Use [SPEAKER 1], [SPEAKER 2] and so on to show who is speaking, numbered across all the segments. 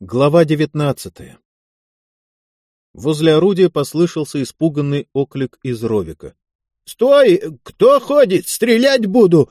[SPEAKER 1] Глава девятнадцатая Возле орудия послышался испуганный оклик из ровика. — Стой! Кто ходит? Стрелять буду!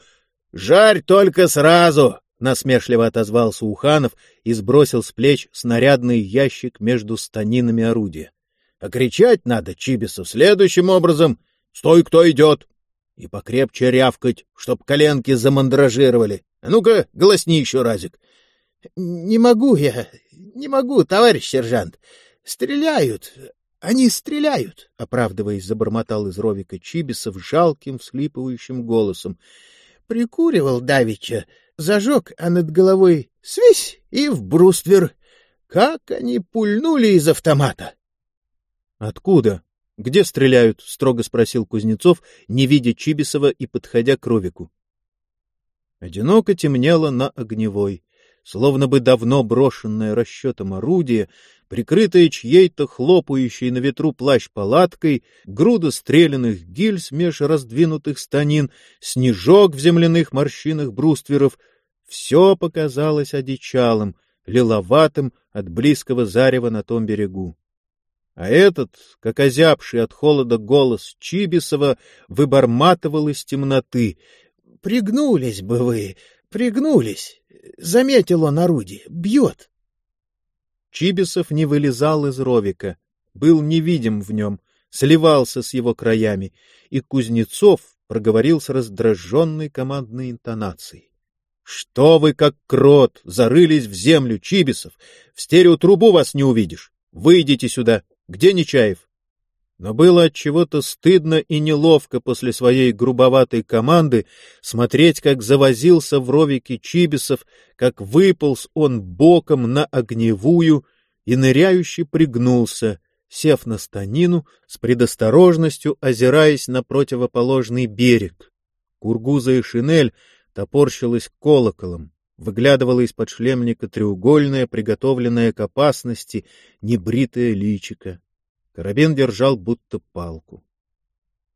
[SPEAKER 1] Жарь только сразу! — насмешливо отозвался Уханов и сбросил с плеч снарядный ящик между станинами орудия. — А кричать надо, Чибисов, следующим образом. «Стой, кто идет!» И покрепче рявкать, чтоб коленки замандражировали. А ну-ка, голосни еще разик.
[SPEAKER 2] — Не могу я, не могу, товарищ сержант. Стреляют, они стреляют, — оправдываясь, забормотал из ровика Чибисов жалким, вслипывающим голосом. Прикуривал давеча, зажег, а над головой свись и в бруствер. Как они пульнули из автомата!
[SPEAKER 1] — Откуда? Где стреляют? — строго спросил Кузнецов, не видя Чибисова и подходя к Ровику. Одиноко темнело на огневой, словно бы давно брошенное расчетом орудие, прикрытое чьей-то хлопающей на ветру плащ-палаткой, груда стрелянных гильз меж раздвинутых станин, снежок в земляных морщинах брустверов — все показалось одичалым, лиловатым от близкого зарева на том берегу. А этот, как озябший от холода голос Чибисова, выборматывал из темноты.
[SPEAKER 2] — Пригнулись бы вы, пригнулись. Заметил он орудие. Бьет.
[SPEAKER 1] Чибисов не вылезал из ровика, был невидим в нем, сливался с его краями, и Кузнецов проговорил с раздраженной командной интонацией. — Что вы, как крот, зарылись в землю, Чибисов? В стереотрубу вас не увидишь. Выйдите сюда. Где Нечаев? Но было от чего-то стыдно и неловко после своей грубоватой команды смотреть, как завозился в ровике Чибисов, как выполз он боком на огневую и ныряюще пригнулся, сев на станину, с предосторожностью озираясь на противоположный берег. Кургуза и шинель топорщилась колоколом, выглядывала из-под шлемника треугольное, приготовленное к опасности, небритое личико. Карабин держал будто палку.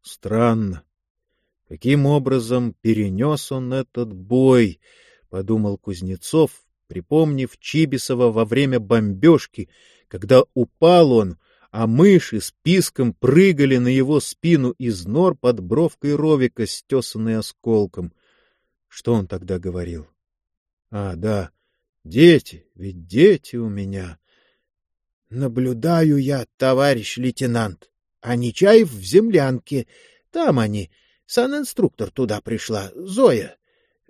[SPEAKER 1] Странно. Каким образом перенес он этот бой, — подумал Кузнецов, припомнив Чибисова во время бомбежки, когда упал он, а мыши с писком прыгали на его спину из нор под бровкой ровика, стесанной осколком. Что он тогда говорил? А, да, дети, ведь дети у меня.
[SPEAKER 2] Наблюдаю я, товарищ лейтенант. А Нечаев в землянке. Там они. Сан-инструктор туда пришла, Зоя.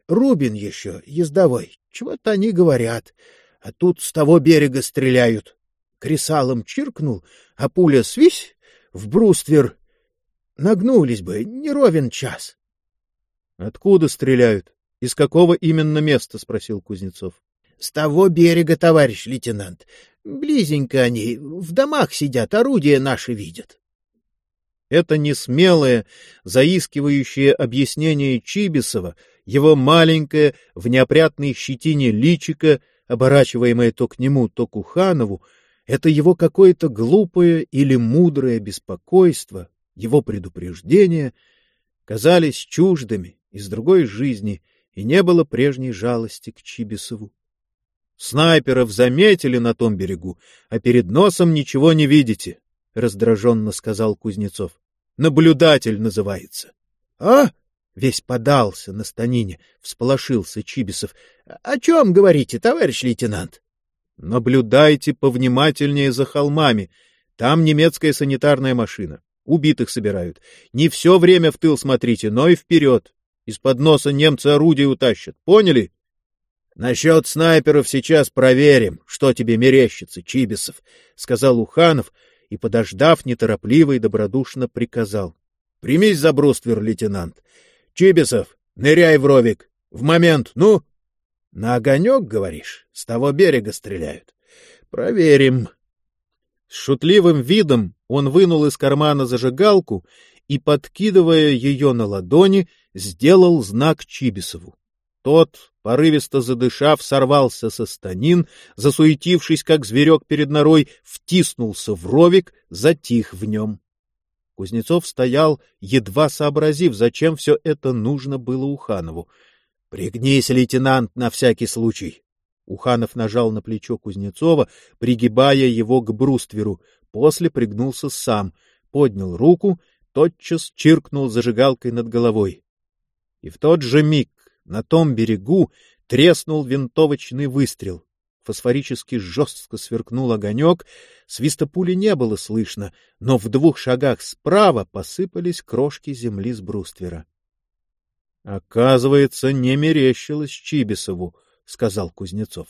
[SPEAKER 2] Рубин еще, ездовой. Чего-то они говорят. А тут с того берега стреляют. Кресалом чиркнул, а пуля свись в бруствер. Нагнулись бы, не ровен час.
[SPEAKER 1] — Откуда стреляют? Из какого именно места? — спросил Кузнецов.
[SPEAKER 2] — С того берега, товарищ лейтенант. Близенько они, в домах сидят, орудия наши видят.
[SPEAKER 1] Это несмелое, заискивающее объяснение Чибисова, его маленькое, в неопрятной щетине личико, оборачиваемое то к нему, то к Уханову, это его какое-то глупое или мудрое беспокойство, его предупреждения казались чуждыми из другой жизни, и не было прежней жалости к Чибисову. Снайперов заметили на том берегу, а перед носом ничего не видите, — раздраженно сказал Кузнецов. — Наблюдатель называется.
[SPEAKER 2] — А? — весь подался на станине, всполошился Чибисов. — О чем говорите, товарищ лейтенант?
[SPEAKER 1] — Наблюдайте повнимательнее за холмами. Там немецкая санитарная машина. Убитых собирают. Не все время в тыл смотрите, но и вперед. Из-под носа немцы орудия утащат. Поняли? — Насчет снайперов сейчас проверим, что тебе мерещится, Чибисов, — сказал Уханов и, подождав, неторопливо и добродушно приказал. — Примись за бруствер, лейтенант. Чибисов, ныряй в ровик. В момент, ну? — На огонек, говоришь? С того берега стреляют. — Проверим. С шутливым видом он вынул из кармана зажигалку и, подкидывая ее на ладони, сделал знак Чибисову. Тот, порывисто задышав, сорвался со станин, засуетившись, как зверек перед норой, втиснулся в ровик, затих в нем. Кузнецов стоял, едва сообразив, зачем все это нужно было Уханову. — Пригнись, лейтенант, на всякий случай. Уханов нажал на плечо Кузнецова, пригибая его к брустверу, после пригнулся сам, поднял руку, тотчас чиркнул зажигалкой над головой. И в тот же миг на том берегу треснул винтовочный выстрел. Фосфорически жестко сверкнул огонек, свиста пули не было слышно, но в двух шагах справа посыпались крошки земли с бруствера. — Оказывается, не мерещилось Чибисову, — сказал Кузнецов.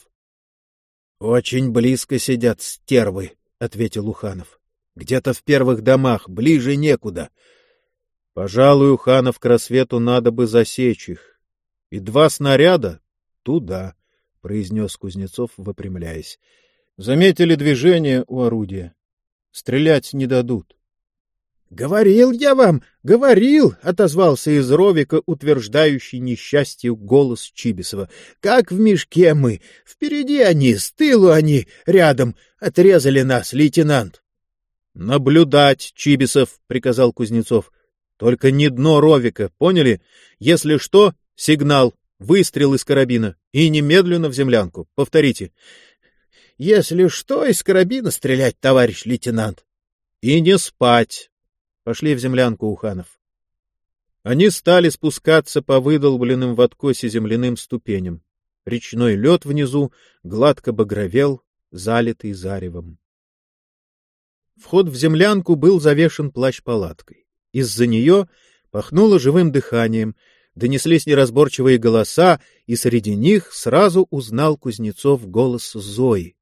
[SPEAKER 1] — Очень близко сидят стервы, — ответил Уханов. — Где-то в первых домах, ближе некуда. — Пожалуй, Уханов к рассвету надо бы засечь их. И два снаряда — туда, — произнес Кузнецов, выпрямляясь. — Заметили движение у орудия. Стрелять не дадут.
[SPEAKER 2] Говорил я вам, говорил, отозвался из ровика, утверждающий несчастье голос Чибисова. Как в мешке мы, впереди они, с тылу они, рядом, отрезали нас, лейтенант.
[SPEAKER 1] Наблюдать, Чибисов, приказал Кузнецов. Только не дно ровика, поняли? Если что, сигнал, выстрел из карабина и немедленно в землянку. Повторите.
[SPEAKER 2] Если что, из карабина стрелять, товарищ лейтенант.
[SPEAKER 1] И не спать. Пошли в землянку Уханов. Они стали спускаться по выдолбленным в откосе земляным ступеням. Речной лед внизу гладко багровел, залитый заревом. Вход в землянку был завешен плащ-палаткой. Из-за нее пахнуло живым дыханием, донеслись неразборчивые голоса, и среди них сразу узнал Кузнецов голос Зои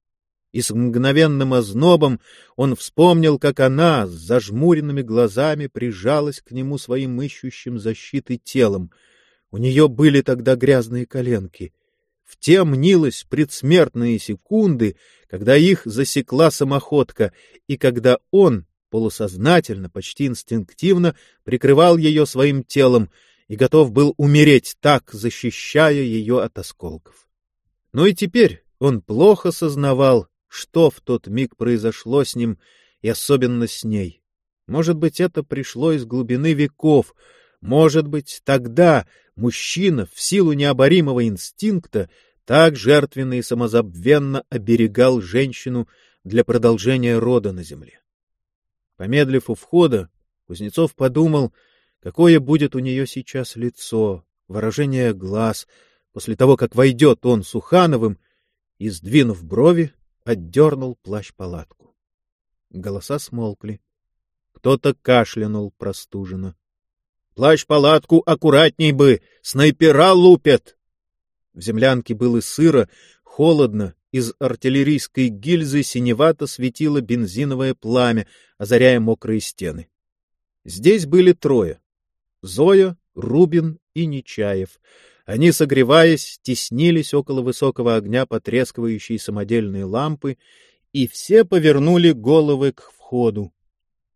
[SPEAKER 1] и с мгновенным ознобом он вспомнил, как она с зажмуренными глазами прижалась к нему своим ищущим защиты телом. У нее были тогда грязные коленки. В те мнилось предсмертные секунды, когда их засекла самоходка, и когда он, полусознательно, почти инстинктивно, прикрывал ее своим телом и готов был умереть так, защищая ее от осколков. Но и теперь он плохо сознавал, что в тот миг произошло с ним и особенно с ней. Может быть, это пришло из глубины веков, может быть, тогда мужчина в силу необоримого инстинкта так жертвенно и самозабвенно оберегал женщину для продолжения рода на земле. Помедлив у входа, Кузнецов подумал, какое будет у нее сейчас лицо, выражение глаз, после того, как войдет он с Ухановым, и, сдвинув брови, отдернул плащ-палатку. Голоса смолкли. Кто-то кашлянул простуженно. — Плащ-палатку аккуратней бы! Снайпера лупят! В землянке было сыро, холодно, из артиллерийской гильзы синевато светило бензиновое пламя, озаряя мокрые стены. Здесь были трое — Зоя, Рубин и Нечаев — они, согреваясь, теснились около высокого огня потрескивающей самодельные лампы, и все повернули головы к входу.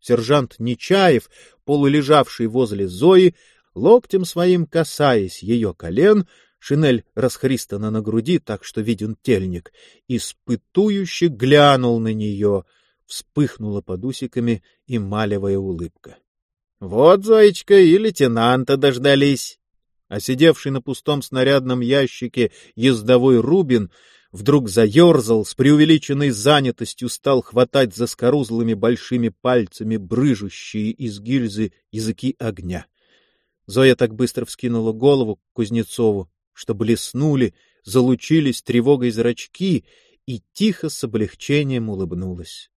[SPEAKER 1] Сержант Нечаев, полулежавший возле Зои, локтем своим касаясь ее колен, шинель расхристана на груди, так что виден тельник, испытующе глянул на нее, вспыхнула под усиками и малевая улыбка. — Вот, Зоечка, и лейтенанта дождались а сидевший на пустом снарядном ящике ездовой Рубин вдруг заерзал, с преувеличенной занятостью стал хватать за скорузлыми большими пальцами брыжущие из гильзы языки огня. Зоя так быстро вскинула голову к Кузнецову, что блеснули, залучились тревогой зрачки, и тихо с облегчением улыбнулась.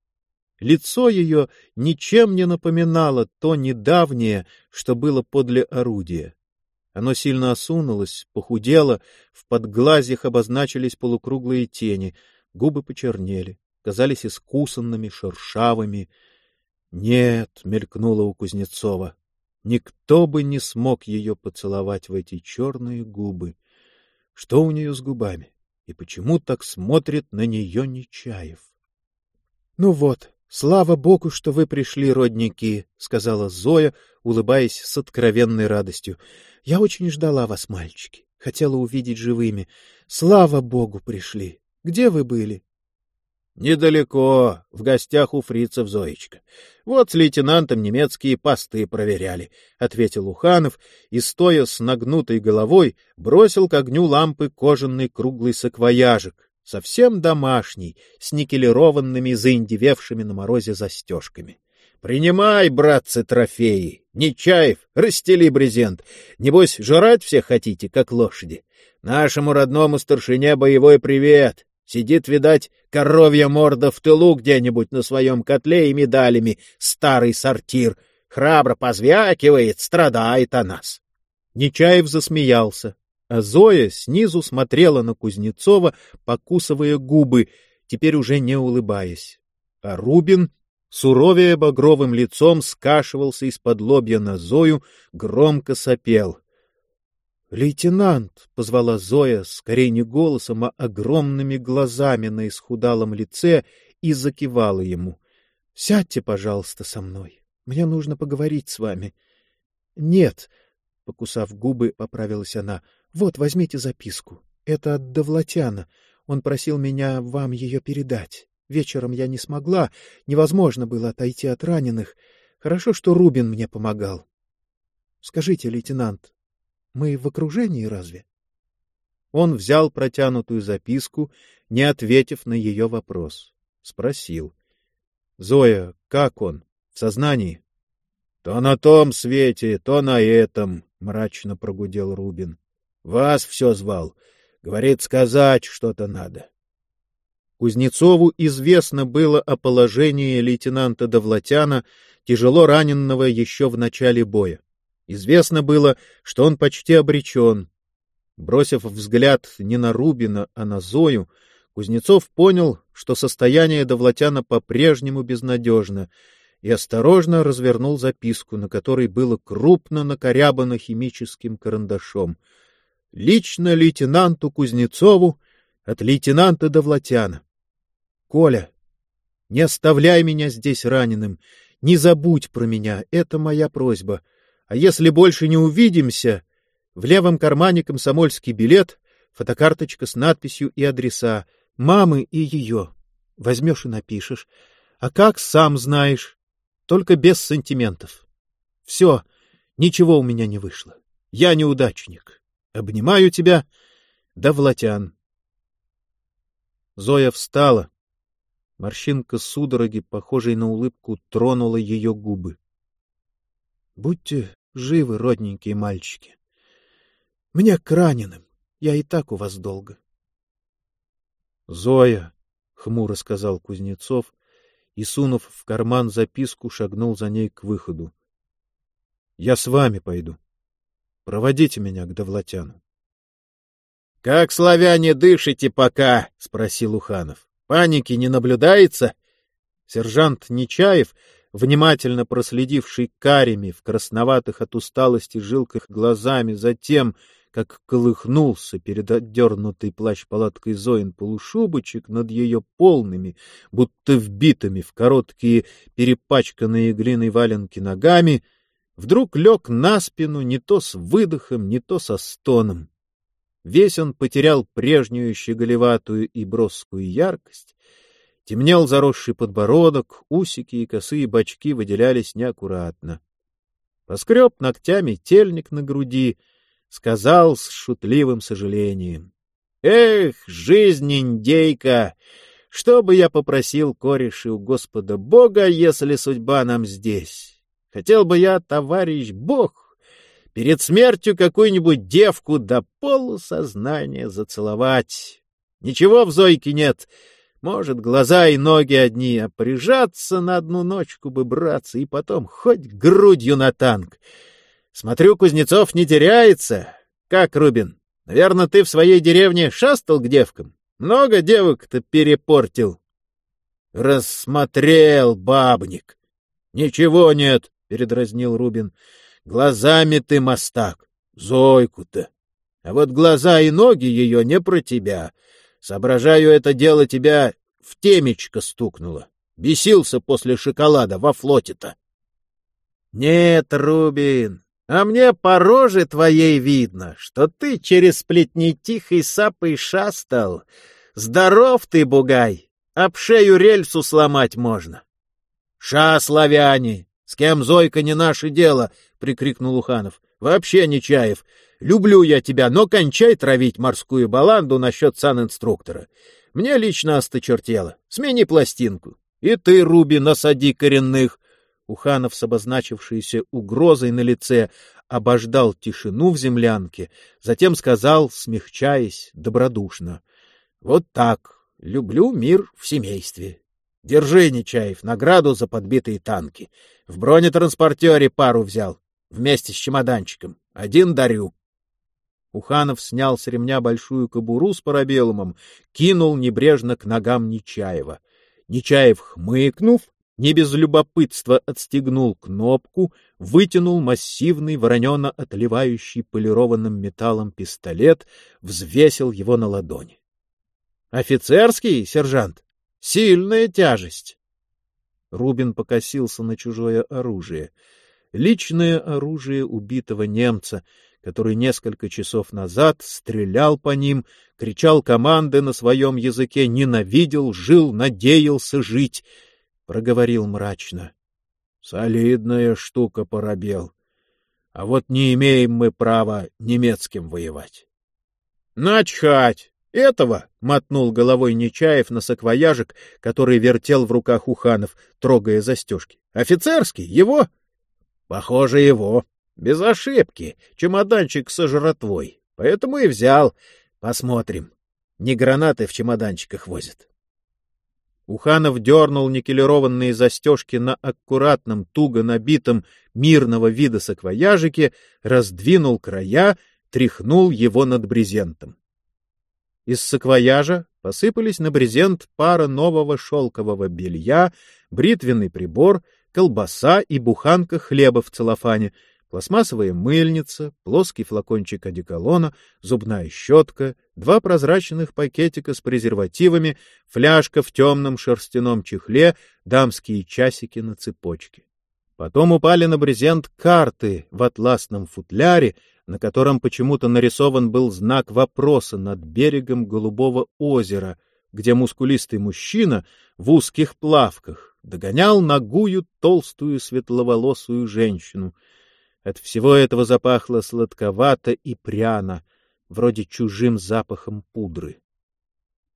[SPEAKER 1] Лицо ее ничем не напоминало то недавнее, что было подле орудия. Оно сильно осунулось, похудело, в подглазьях обозначились полукруглые тени, губы почернели, казались искусанными, шершавыми. Нет, мелькнуло у Кузнецова. Никто бы не смог ее поцеловать в эти черные губы. Что у нее с губами? И почему так смотрит на нее Нечаев? — Ну вот, слава богу, что вы пришли, родники, — сказала Зоя, улыбаясь с откровенной радостью. Я очень ждала вас, мальчики. Хотела увидеть живыми. Слава богу, пришли. Где вы были? — Недалеко, в гостях у фрицев Зоечка. Вот с лейтенантом немецкие посты проверяли, — ответил Уханов и, стоя с нагнутой головой, бросил к огню лампы кожаный круглый саквояжик, совсем домашний, с никелированными, заиндевевшими на морозе застежками. — Принимай, братцы, трофеи! Нечаев, расстели брезент. Небось, жрать все хотите, как лошади. Нашему родному старшине боевой привет. Сидит, видать, коровья морда в тылу где-нибудь на своем котле и медалями, старый сортир. Храбро позвякивает, страдает о нас. Нечаев засмеялся, а Зоя снизу смотрела на Кузнецова, покусывая губы, теперь уже не улыбаясь. А Рубин, суровее багровым лицом, скашивался из-под лобья на Зою, громко сопел. — Лейтенант! — позвала Зоя, скорее не голосом, а огромными глазами на исхудалом лице, и закивала ему. — Сядьте, пожалуйста, со мной. Мне нужно поговорить с вами. — Нет, — покусав губы, поправилась она. — Вот, возьмите записку. Это от Довлатяна. Он просил меня вам ее передать. Вечером я не смогла, невозможно было отойти от раненых. Хорошо, что Рубин мне помогал. Скажите, лейтенант, мы в окружении разве? Он взял протянутую записку, не ответив на ее вопрос. Спросил. — Зоя, как он? В сознании? — То на том свете, то на этом, — мрачно прогудел Рубин. — Вас все звал. Говорит, сказать что-то надо. Кузнецову известно было о положении лейтенанта Довлатяна, тяжело раненного еще в начале боя. Известно было, что он почти обречен. Бросив взгляд не на Рубина, а на Зою, Кузнецов понял, что состояние Довлатяна по-прежнему безнадежно, и осторожно развернул записку, на которой было крупно накорябано химическим карандашом. Лично лейтенанту Кузнецову от лейтенанта Довлатяна. — Коля, не оставляй меня здесь раненым, не забудь про меня, это моя просьба — а если больше не увидимся, в левом кармане комсомольский билет, фотокарточка с надписью и адреса, мамы и ее. Возьмешь и напишешь. А как, сам знаешь. Только без сантиментов. Все, ничего у меня не вышло. Я неудачник. Обнимаю тебя, Довлатян. Зоя встала. Морщинка судороги, похожей на улыбку, тронула ее губы. — Будьте Живы, родненькие мальчики. Мне к раненым. Я и так у вас долго. — Зоя, — хмуро сказал Кузнецов и, сунув в карман записку, шагнул за ней к выходу. — Я с вами пойду. Проводите меня к Довлатяну. — Как славяне дышите пока? — спросил Уханов. — Паники не наблюдается? Сержант Нечаев внимательно проследивший карими в красноватых от усталости жилках глазами за тем, как колыхнулся перед отдернутой плащ-палаткой Зоин полушубочек над ее полными, будто вбитыми в короткие перепачканные глиной валенки ногами, вдруг лег на спину не то с выдохом, не то со стоном. Весь он потерял прежнюю щеголеватую и броскую яркость, Темнел заросший подбородок, усики и косые бочки выделялись неаккуратно. Поскреб ногтями тельник на груди, сказал с шутливым сожалением. — Эх, жизнь индейка! Что бы я попросил кореши у Господа Бога, если судьба нам здесь? Хотел бы я, товарищ Бог, перед смертью какую-нибудь девку до полусознания зацеловать. Ничего в Зойке нет — может, глаза и ноги одни, а прижаться на одну ночку бы браться и потом хоть грудью на танк. Смотрю, Кузнецов не теряется. Как, Рубин, наверное, ты в своей деревне шастал к девкам? Много девок-то перепортил. Рассмотрел бабник. Ничего нет, — передразнил Рубин. Глазами ты мастак. Зойку-то. А вот глаза и ноги ее не про тебя. Соображаю, это дело тебя в темечко стукнуло. Бесился после шоколада во флоте-то. — Нет, Рубин, а мне по роже твоей видно, что ты через сплетни тихой сапой шастал. Здоров ты, бугай, об шею рельсу сломать можно. — Ша, славяне, с кем Зойка не наше дело, — прикрикнул Уханов. — Вообще, Нечаев, Люблю я тебя, но кончай травить морскую баланду насчет санинструктора.
[SPEAKER 2] Мне лично осточертело. Смени пластинку. И ты, Руби, насади коренных. Уханов с обозначившейся угрозой на лице обождал тишину в землянке, затем сказал, смягчаясь, добродушно. — Вот так. Люблю мир в семействе. Держи, Нечаев, награду за подбитые танки. В бронетранспортере пару взял, вместе с чемоданчиком. Один дарю. Уханов снял с ремня большую кобуру с парабеллумом, кинул небрежно к ногам Нечаева. Нечаев, хмыкнув, не без любопытства отстегнул кнопку, вытянул массивный воронено отливающий полированным металлом пистолет, взвесил его на ладони. — Офицерский, сержант? Сильная тяжесть. Рубин покосился на чужое оружие. Личное оружие убитого немца, который несколько часов назад стрелял по ним, кричал команды на своем языке, ненавидел, жил, надеялся жить — проговорил мрачно. — Солидная штука, Парабел. А вот не имеем мы права немецким воевать. — Начхать! Этого! — мотнул головой Нечаев на саквояжик, который вертел в руках Уханов, трогая застежки. — Офицерский? Его? — Похоже, его. Без ошибки. Чемоданчик со жратвой. Поэтому и взял. Посмотрим. Не гранаты в чемоданчиках возят. Уханов дернул никелированные застежки на аккуратном, туго набитом мирного вида саквояжике, раздвинул края, тряхнул его над брезентом. Из саквояжа посыпались на брезент пара нового шелкового белья, бритвенный прибор, колбаса и буханка хлеба в целлофане — пластмассовая мыльница, плоский флакончик одеколона, зубная щетка, два прозрачных пакетика с презервативами, фляжка в темном шерстяном чехле, дамские часики на цепочке. Потом упали на брезент карты в атласном футляре, на котором почему-то нарисован был знак вопроса над берегом Голубого озера, где мускулистый мужчина в узких плавках догонял ногую толстую светловолосую женщину — от всего этого запахло сладковато и пряно, вроде чужим запахом пудры.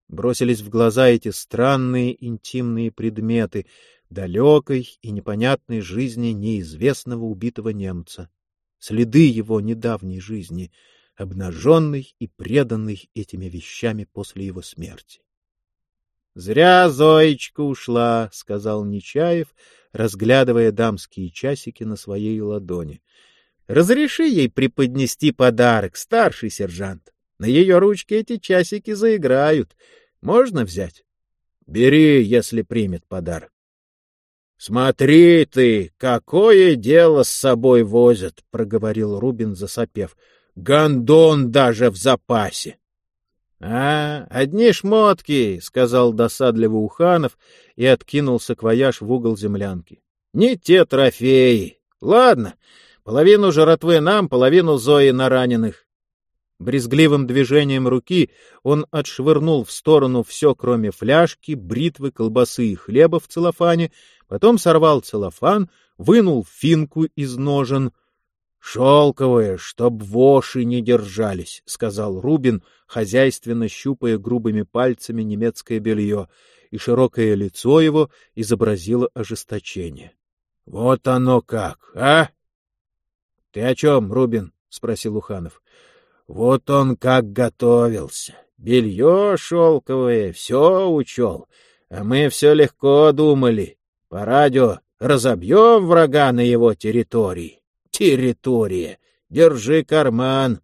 [SPEAKER 2] Бросились в глаза эти странные интимные предметы далекой и непонятной жизни неизвестного убитого немца, следы его недавней жизни, обнаженной и преданной этими вещами после его смерти. — Зря Зоечка ушла, — сказал Нечаев, разглядывая дамские часики на своей ладони. — Разреши ей преподнести подарок, старший сержант. На ее ручке эти часики заиграют. Можно взять? — Бери, если примет подарок. — Смотри ты, какое дело с собой возят, — проговорил Рубин, засопев. — Гондон даже в запасе. — А, одни шмотки, — сказал досадливо Уханов и откинулся квояж в угол землянки. — Не те трофеи. Ладно, половину жратвы нам, половину Зои на раненых. Брезгливым движением руки он отшвырнул в сторону все, кроме фляжки, бритвы, колбасы и хлеба в целлофане, потом сорвал целлофан, вынул финку из ножен — Шелковые, чтоб воши не держались, — сказал Рубин, хозяйственно щупая грубыми пальцами немецкое белье, и широкое лицо его изобразило ожесточение. — Вот оно как, а? — Ты о чем, Рубин? — спросил Уханов. — Вот он как готовился. Белье шелковое, все учел, а мы все легко думали. По радио разобьем врага на его территории территория. Держи карман.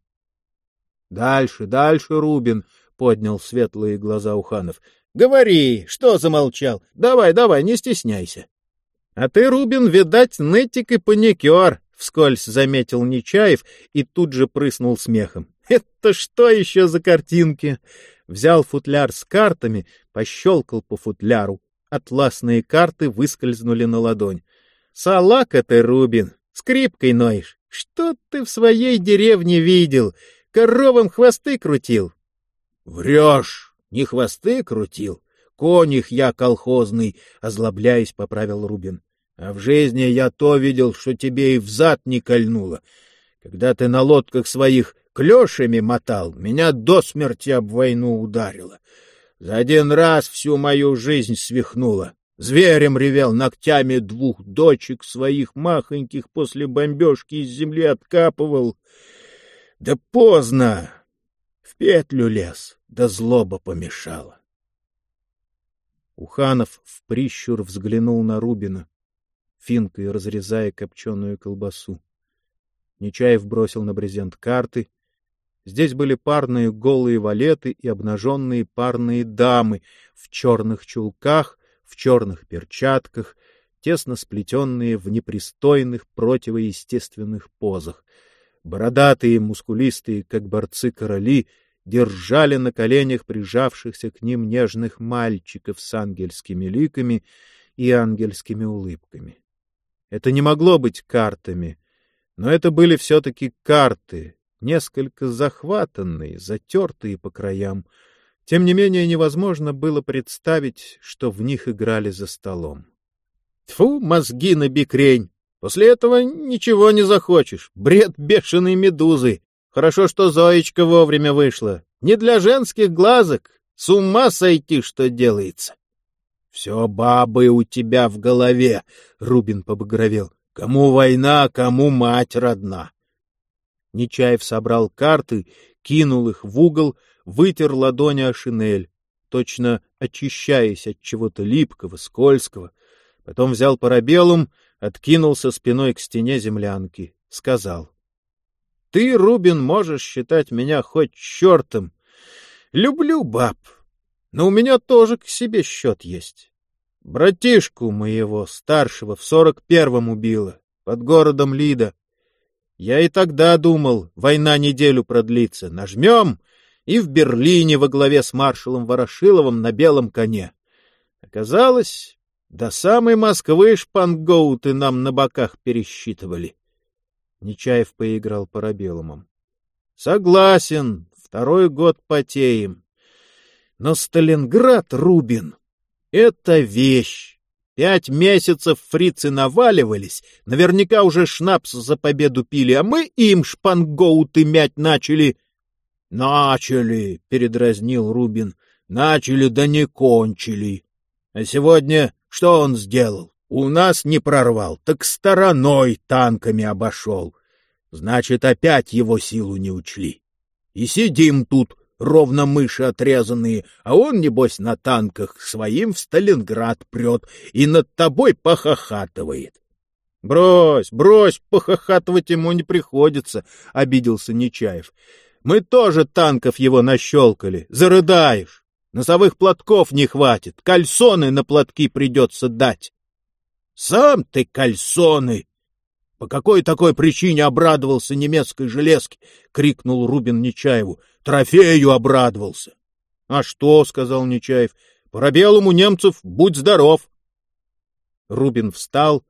[SPEAKER 2] — Дальше, дальше, Рубин, — поднял светлые глаза Уханов. — Говори, что замолчал? Давай, давай, не стесняйся. — А ты, Рубин, видать, нытик и паникер, — вскользь заметил Нечаев и тут же прыснул смехом. — Это что еще за картинки? Взял футляр с картами, пощелкал по футляру. Атласные карты выскользнули на ладонь. — Салака ты, Рубин, скрипкой ноешь. Что ты в своей деревне видел? Коровам хвосты крутил? — Врешь! Не хвосты крутил. Коних я колхозный, озлобляясь, поправил Рубин. А в жизни я то видел, что тебе и взад не кольнуло. Когда ты на лодках своих клешами мотал, меня до смерти об войну ударило. За один раз всю мою жизнь свихнула. Зверем ревел, ногтями двух дочек своих махоньких после бомбежки из земли откапывал. Да поздно! В петлю лез, да злоба помешала.
[SPEAKER 1] Уханов в прищур взглянул на Рубина, финкой разрезая копченую колбасу. Нечаев бросил на брезент карты. Здесь были парные голые валеты и обнаженные парные дамы в черных чулках, в черных перчатках, тесно сплетенные в непристойных противоестественных позах. Бородатые, мускулистые, как борцы-короли, держали на коленях прижавшихся к ним нежных мальчиков с ангельскими ликами и ангельскими улыбками. Это не могло быть картами, но это были все-таки карты, несколько захватанные, затертые по краям. Тем не менее, невозможно было представить, что в них играли за столом.
[SPEAKER 2] Тфу, мозги на бикрень! После этого ничего не захочешь. Бред бешеной медузы. Хорошо, что Зоечка вовремя вышла. Не для женских глазок. С ума сойти, что делается. — Все бабы у тебя в голове, — Рубин побагровел. — Кому война, кому мать родна.
[SPEAKER 1] Нечаев собрал карты, кинул их в угол, вытер ладони о шинель, точно очищаясь от чего-то липкого, скользкого. Потом взял парабеллум, откинулся спиной к стене землянки, сказал. Ты, Рубин, можешь считать меня хоть чертом. Люблю баб, но у меня тоже к себе счет есть. Братишку моего старшего в сорок первом убило, под городом Лида. Я и тогда думал, война неделю продлится. Нажмем, и в Берлине во главе с маршалом Ворошиловым на белом коне. Оказалось, до самой Москвы шпангоуты нам на боках пересчитывали. Нечаев поиграл парабеллумом. — Согласен, второй год потеем. Но Сталинград, Рубин, — это вещь. Пять месяцев фрицы наваливались, наверняка уже шнапс за победу пили, а мы им шпангоуты мять начали. — Начали, — передразнил Рубин, — начали да не кончили. А сегодня что он сделал? У нас не прорвал, так стороной танками обошел. Значит, опять его силу не учли. И сидим тут, ровно мыши отрезанные, а он, небось, на танках своим в Сталинград прет и над тобой похохатывает. — Брось, брось, похохатывать ему не приходится, — обиделся Нечаев. — Мы тоже танков его нащелкали, зарыдаешь. Носовых платков не хватит, кальсоны на платки придется дать. Сам ты кальсоны! По какой такой причине обрадовался немецкой железке? крикнул Рубин Нечаеву. Трофею обрадовался. А что, сказал Нечаев, Парабеллум у немцев будь здоров. Рубин встал,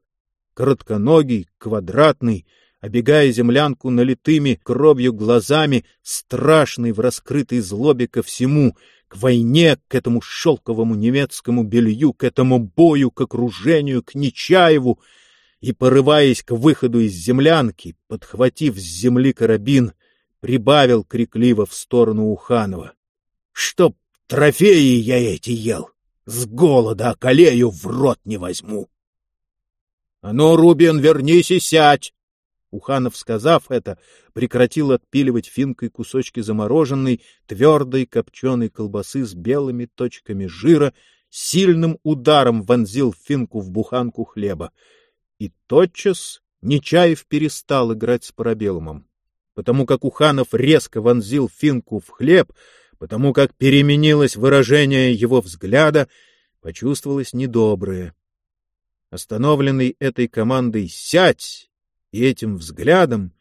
[SPEAKER 1] коротконогий, квадратный, обегая землянку налитыми кровью глазами, страшный в раскрытой злобе ко всему, к войне, к этому шелковому немецкому белью, к этому бою, к окружению, к Нечаеву, и, порываясь к выходу из землянки, подхватив с земли карабин, прибавил крикливо в сторону Уханова. — Чтоб трофеи я эти ел! С голода околею в рот не возьму! — А ну, Рубин, вернись и сядь! Уханов, сказав это, прекратил отпиливать финкой кусочки замороженной, твердой копченой колбасы с белыми точками жира, сильным ударом вонзил финку в буханку хлеба. И тотчас Нечаев перестал играть с парабеллумом. Потому как Уханов резко вонзил финку в хлеб, потому как переменилось выражение его взгляда, почувствовалось недоброе. Остановленный этой командой «Сядь!» и этим взглядом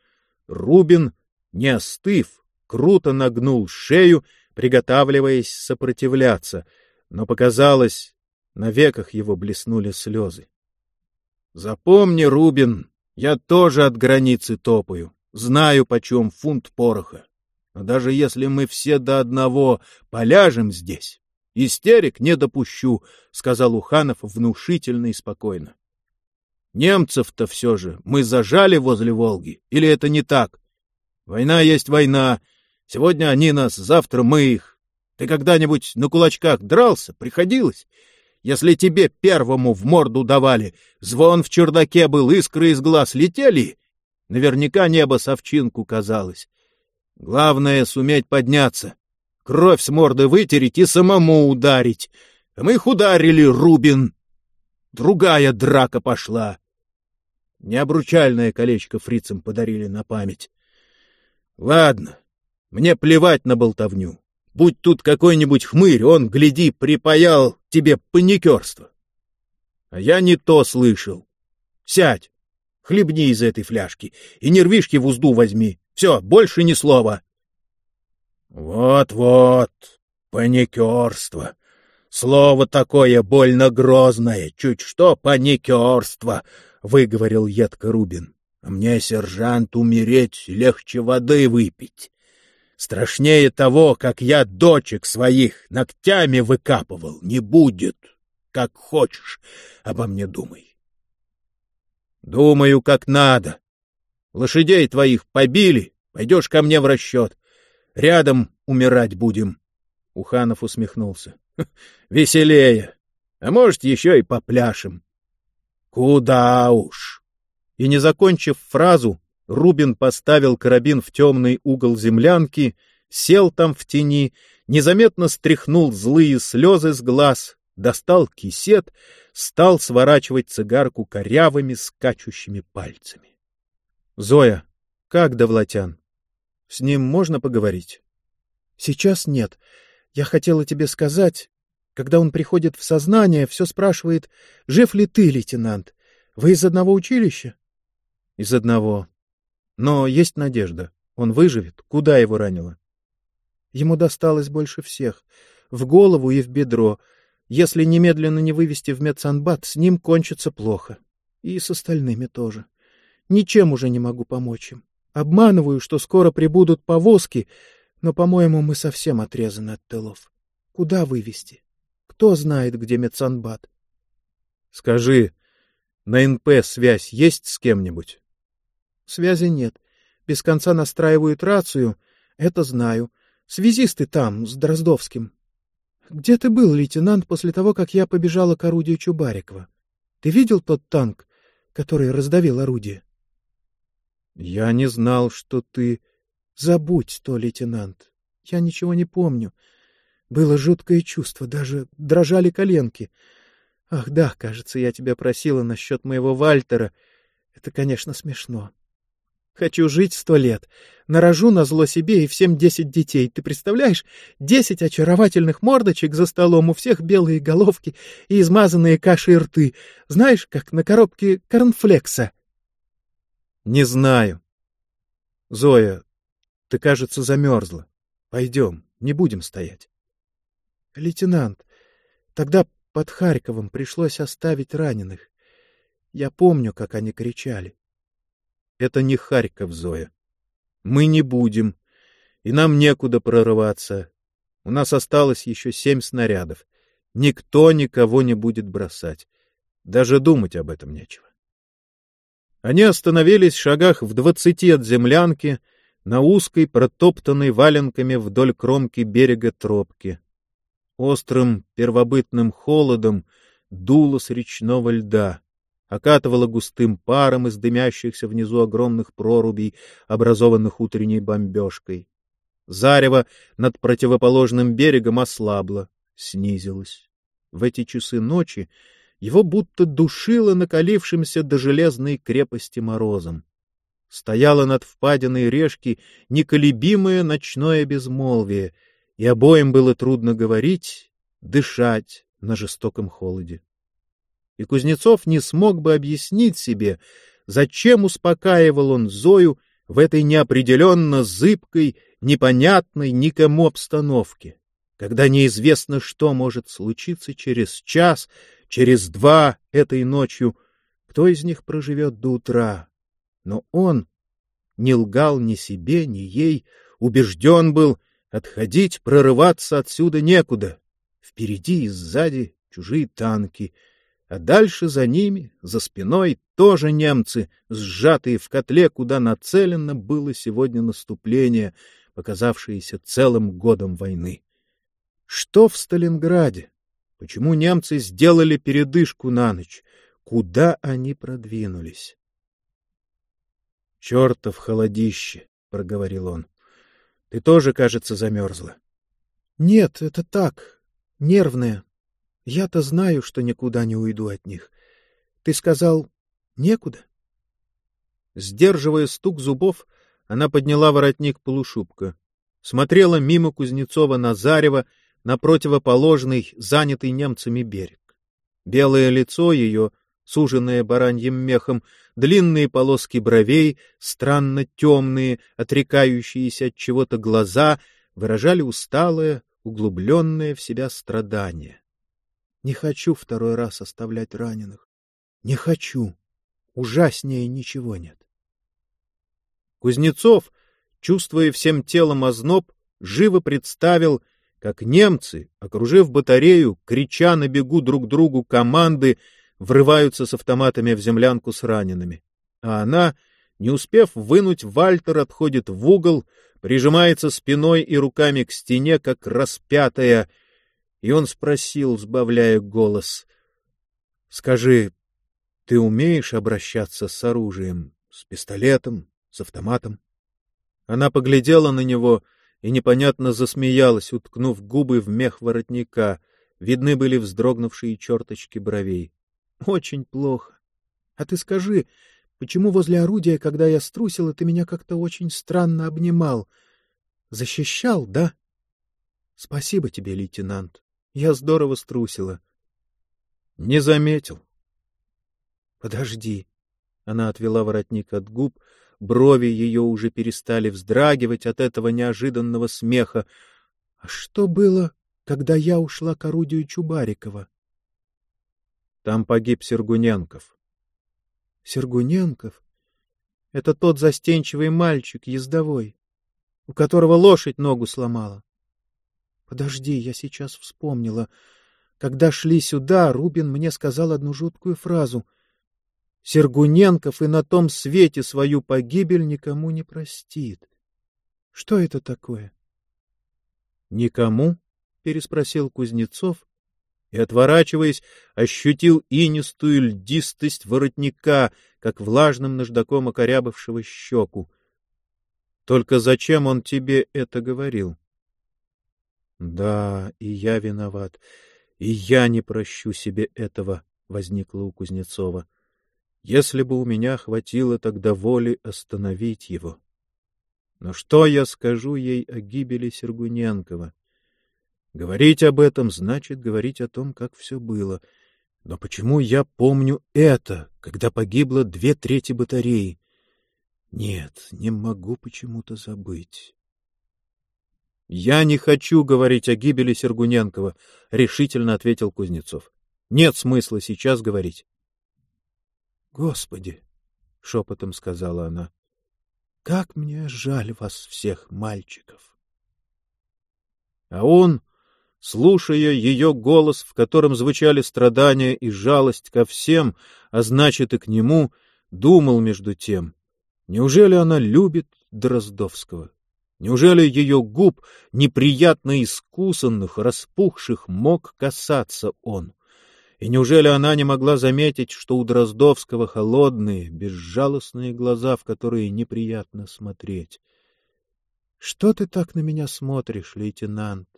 [SPEAKER 1] Рубин, не остыв, круто нагнул шею, приготавливаясь сопротивляться, но показалось, на веках его блеснули слезы. Запомни, Рубин, я тоже от границы топаю, знаю, почем фунт пороха. Но даже если мы все до одного поляжем здесь, истерик не допущу, — сказал Уханов внушительно и спокойно. Немцев-то все же мы зажали возле Волги, или это не так? Война есть война. Сегодня они нас, завтра мы их.
[SPEAKER 2] Ты когда-нибудь на кулачках дрался? Приходилось? Если тебе первому в морду давали, звон в чердаке был, искры из глаз летели, наверняка небо совчинку казалось. Главное — суметь подняться, кровь с морды вытереть и самому ударить. А мы их ударили, Рубин. Другая драка пошла. Необручальное колечко фрицам подарили на память. Ладно, мне плевать на болтовню. Будь тут какой-нибудь хмырь, он, гляди, припаял тебе паникерство. А я не то слышал. Сядь, хлебни из этой фляжки и нервишки в узду возьми. Все, больше ни слова. Вот-вот, паникерство. Слово такое больно грозное, чуть что паникерство, — выговорил едко Рубин. Мне, сержант, умереть легче воды выпить. Страшнее того, как я дочек своих ногтями выкапывал, не будет. Как хочешь, обо мне думай. Думаю, как надо. Лошадей твоих побили, пойдешь ко мне в расчет. Рядом умирать будем. Уханов усмехнулся. Веселее. А может, еще и попляшем. Куда уж. И не закончив фразу, Рубин поставил карабин в темный угол землянки, сел там в тени, незаметно стряхнул злые слезы с глаз, достал кисет, стал сворачивать цигарку корявыми скачущими пальцами. — Зоя, как Довлатян? С ним можно поговорить? — Сейчас нет. Я хотела тебе сказать... Когда он приходит в сознание, все спрашивает, жив ли ты, лейтенант? Вы из одного училища? — Из одного. Но есть надежда. Он выживет. Куда его ранило? Ему досталось больше всех. В голову и в бедро. Если немедленно не вывести в медсанбат, с ним кончится плохо. И с остальными тоже. Ничем уже не могу помочь им. Обманываю, что скоро прибудут повозки, но, по-моему, мы совсем отрезаны от тылов. Куда вывести? Кто знает, где медсанбат? Скажи, на НП связь есть с кем-нибудь? Связи нет. Без конца настраивают рацию. Это знаю. Связисты там, с Дроздовским. Где ты был, лейтенант, после того, как я побежала к орудию Чубарикова? Ты видел тот танк, который раздавил орудие? Я не знал, что ты... Забудь то, лейтенант. Я ничего не помню. Было жуткое чувство, даже дрожали коленки. Ах да, кажется, я тебя просила насчет моего Вальтера. Это, конечно, смешно. Хочу жить сто лет. Нарожу на зло себе и всем десять детей. Ты представляешь? Десять очаровательных мордочек за столом, у всех белые головки и измазанные кашей рты. Знаешь, как на коробке корнфлекса. Не знаю. Зоя, ты, кажется, замерзла. Пойдем, не будем стоять. Лейтенант, тогда под Харьковом пришлось оставить раненых. Я помню, как они кричали. Это не Харьков, Зоя. Мы не будем, и нам некуда прорываться. У нас осталось еще семь снарядов. Никто никого не будет бросать. Даже думать об этом нечего. Они остановились в шагах в двадцати от землянки, на узкой, протоптанной валенками вдоль кромки берега тропки. Острым первобытным холодом дуло с речного льда окатывало густым паром из дымящихся внизу огромных прорубей, образованных утренней бомбежкой. Зарево над противоположным берегом ослабло, снизилось. В эти часы ночи его будто душило накалившимся до железной крепости морозом. Стояло над впадиной решки неколебимое ночное безмолвие, и обоим было трудно говорить, дышать на жестоком холоде и Кузнецов не смог бы объяснить себе, зачем успокаивал он Зою в этой неопределенно зыбкой, непонятной никому обстановке, когда неизвестно, что может случиться через час, через два этой ночью, кто из них проживет до утра. Но он не лгал ни себе, ни ей, убежден был, отходить, прорываться отсюда некуда. Впереди и сзади чужие танки — а дальше за ними, за спиной, тоже немцы, сжатые в котле, куда нацелено было сегодня наступление, показавшееся целым годом войны.
[SPEAKER 1] Что в Сталинграде? Почему немцы сделали передышку на ночь? Куда они продвинулись? — Чертов холодище! — проговорил он. — Ты тоже, кажется, замерзла.
[SPEAKER 2] — Нет, это так, нервное. Я-то знаю, что никуда не уйду от них. Ты сказал, некуда?
[SPEAKER 1] Сдерживая стук зубов, она подняла воротник полушубка, смотрела мимо Кузнецова на зарево на противоположный, занятый немцами берег. Белое лицо ее, суженное бараньим мехом, длинные полоски бровей, странно темные, отрекающиеся от чего-то глаза, выражали усталое, углубленное в себя страдание. Не хочу второй раз оставлять раненых. Не хочу. Ужаснее ничего нет. Кузнецов, чувствуя всем телом озноб, живо представил, как немцы, окружив батарею, крича на бегу друг другу команды, врываются с автоматами в землянку с ранеными. А она, не успев вынуть Вальтер, отходит в угол, прижимается спиной и руками к стене, как распятая, и он спросил, сбавляя голос, — Скажи, ты умеешь обращаться с оружием, с пистолетом, с автоматом? Она поглядела на него — и непонятно засмеялась, уткнув губы в мех воротника. Видны были вздрогнувшие черточки бровей. — Очень плохо. А ты скажи, почему возле орудия, когда я струсила, ты меня как-то очень странно обнимал? Защищал, да? Спасибо тебе, лейтенант. Я здорово струсила. — Не заметил. — Подожди. Она отвела воротник от губ, брови ее уже перестали вздрагивать от этого неожиданного смеха. — А что было, когда я ушла к орудию Чубарикова? — Там погиб Сергуненков. — Сергуненков? Это тот застенчивый мальчик, ездовой, у которого лошадь ногу сломала. Подожди, я сейчас вспомнила. Когда шли сюда, Рубин мне сказал одну жуткую фразу — Сергуненков и на том свете свою погибель никому не простит. Что это такое? — Никому? — переспросил Кузнецов и, отворачиваясь, ощутил инистую льдистость воротника, как влажным наждаком окорябавшего щеку. — Только зачем он тебе это говорил? — Да, и я виноват, и я не прощу себе этого, — возникло у Кузнецова. — если бы у меня хватило тогда воли остановить его. Но что я скажу ей о гибели Сергуненкова? Говорить об этом значит говорить о том, как все было. Но почему я помню это, когда погибло две трети батареи? Нет, не могу почему-то забыть. — Я не хочу говорить о гибели Сергуненкова, — решительно ответил Кузнецов. — Нет смысла сейчас говорить. Господи, — шепотом сказала она, — как мне жаль вас всех, мальчиков. А он, слушая ее голос, в котором звучали страдания и жалость ко всем, а значит и к нему, думал между тем, неужели она любит Дроздовского? Неужели ее губ, неприятно искусанных, распухших, мог касаться он? И неужели она не могла заметить, что у Дроздовского холодные, безжалостные глаза, в которые неприятно смотреть? — Что ты так на меня смотришь, лейтенант,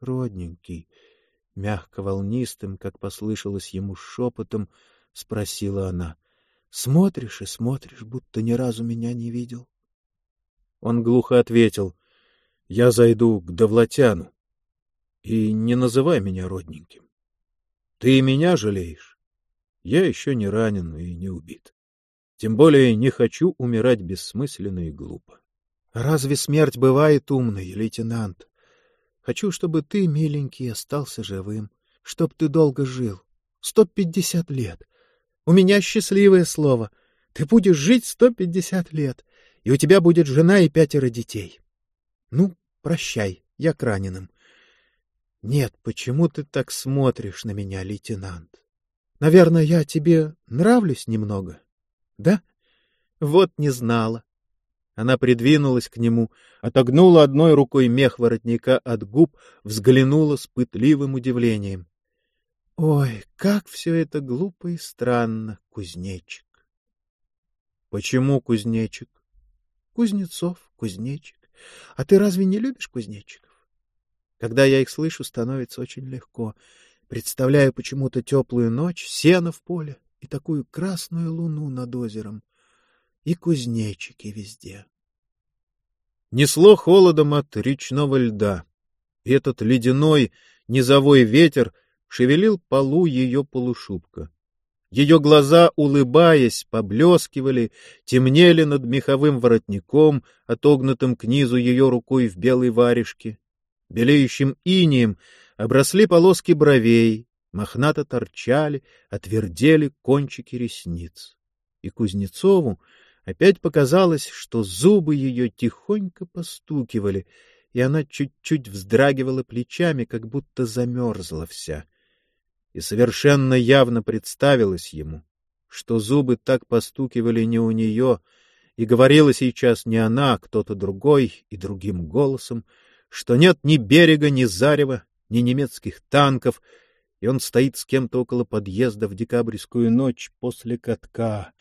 [SPEAKER 1] родненький? — мягко волнистым, как послышалось ему шепотом, спросила она. — Смотришь и смотришь, будто ни разу меня не видел. Он глухо ответил. — Я зайду к Довлатяну. И не называй меня родненьким. Ты и меня жалеешь? Я еще не ранен и не убит. Тем более не хочу умирать бессмысленно и глупо. Разве смерть бывает умной, лейтенант? Хочу, чтобы ты, миленький, остался живым, чтоб ты долго жил. Сто пятьдесят лет. У меня счастливое слово. Ты будешь жить сто пятьдесят лет, и у тебя будет жена и пятеро детей. Ну, прощай, я к раненым. Нет, почему ты так смотришь на меня, лейтенант? Наверное, я тебе нравлюсь немного, да? Вот не знала. Она придвинулась к нему, отогнула одной рукой мех воротника от губ, взглянула с пытливым удивлением. — Ой, как все это глупо и странно, кузнечик! — Почему кузнечик? — Кузнецов, кузнечик. А ты разве не любишь кузнечиков? Когда я их слышу, становится очень легко. Представляю почему-то теплую ночь, сено в поле и такую красную луну над озером и кузнечики везде. Несло холодом от речного льда, и этот ледяной низовой ветер шевелил полу ее полушубка. Ее глаза, улыбаясь, поблескивали, темнели над меховым воротником, отогнутым к низу ее рукой в белой варежке. Белеющим инием обросли полоски бровей, мохнато торчали, отвердели кончики ресниц. И Кузнецову Опять показалось, что зубы ее тихонько постукивали, и она чуть-чуть вздрагивала плечами, как будто замерзла вся. И совершенно явно представилось ему, что зубы так постукивали не у нее, и говорила сейчас не она, а кто-то другой и другим голосом, что нет ни берега, ни зарева, ни немецких танков, и он стоит с кем-то около подъезда в декабрьскую ночь после катка,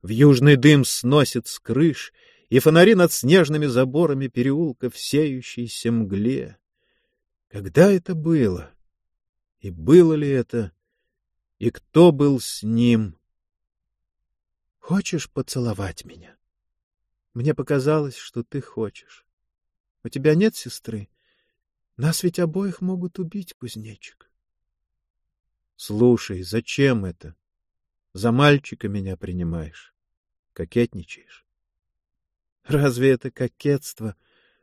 [SPEAKER 1] в южный дым сносит с крыш, и фонари над снежными заборами переулка в сеющейся мгле. Когда это было? И было ли это? И кто был с ним? Хочешь поцеловать меня? Мне показалось, что ты хочешь. У тебя нет сестры? Нас ведь обоих могут убить, кузнечик. Слушай, зачем это? За мальчика меня принимаешь. Кокетничаешь. Разве это кокетство?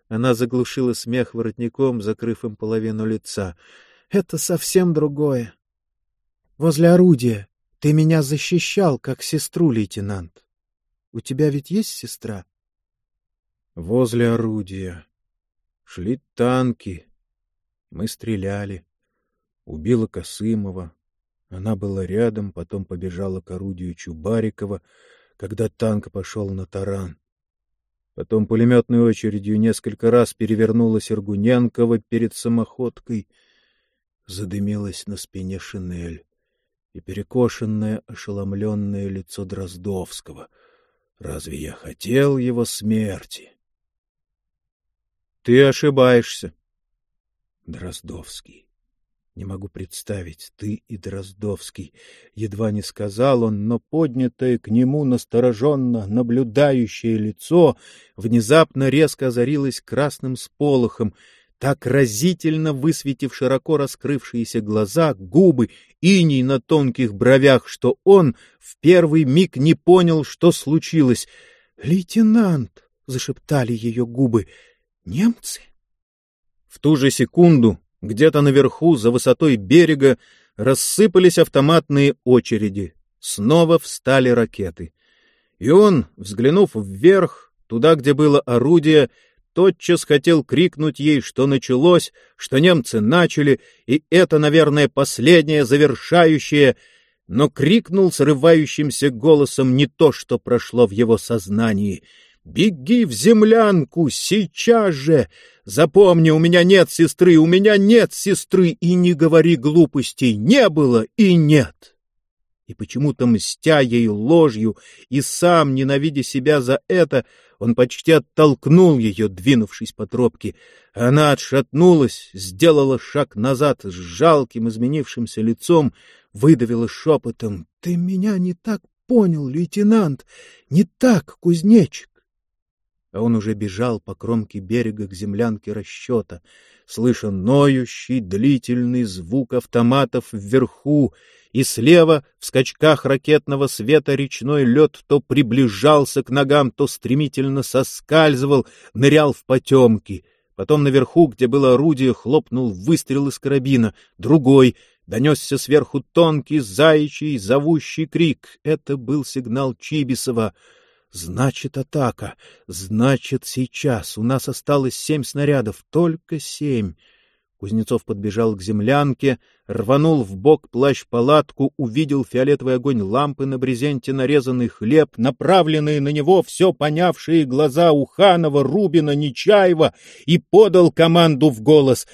[SPEAKER 1] Она заглушила смех воротником, закрыв им половину лица. Это совсем другое. Возле орудия ты меня защищал, как сестру, лейтенант. У тебя ведь есть сестра? Возле орудия. Шли танки. Мы стреляли. Убила Косымова. Она была рядом, потом побежала к орудию Чубарикова, когда танк пошел на таран. Потом пулеметной очередью несколько раз перевернула Сергуненкова перед самоходкой. Задымилась на спине шинель и перекошенное, ошеломленное лицо Дроздовского. Разве я хотел его смерти? — Ты ошибаешься. Дроздовский. Не могу представить, ты и Дроздовский. Едва не сказал он, но поднятое к нему настороженно наблюдающее лицо внезапно резко озарилось красным сполохом, так разительно высветив широко раскрывшиеся глаза, губы, иней на тонких бровях, что он в первый миг не понял, что случилось. «Лейтенант!» — зашептали ее губы. «Немцы?» В ту же секунду где-то наверху, за высотой берега, рассыпались автоматные очереди. Снова встали ракеты. И он, взглянув вверх, туда, где было орудие, тотчас хотел крикнуть ей, что началось, что немцы начали, и это, наверное, последнее, завершающее, но крикнул срывающимся голосом не то, что прошло в его сознании — Беги в землянку сейчас же! Запомни, у меня нет сестры, у меня нет сестры, и не говори глупостей, не было и нет. И почему-то, мстя ей ложью и сам ненавидя себя за это, он почти оттолкнул ее, двинувшись по тропке. Она отшатнулась, сделала шаг назад с жалким изменившимся лицом, выдавила шепотом. — Ты меня не так понял, лейтенант, не так, кузнечик а он уже бежал по кромке берега к землянке расчета, слыша ноющий длительный звук автоматов вверху, и слева в скачках ракетного света речной лед то приближался к ногам, то стремительно соскальзывал, нырял в потемки. Потом наверху, где было орудие, хлопнул выстрел из карабина, другой — Донесся сверху тонкий, заячий, зовущий крик. Это был сигнал Чибисова. Значит, атака. Значит, сейчас. У нас осталось семь снарядов. Только семь. Кузнецов подбежал к землянке, рванул в бок плащ-палатку, увидел фиолетовый огонь лампы на брезенте, нарезанный хлеб, направленные на него все понявшие глаза Уханова, Рубина, Нечаева, и подал команду в голос.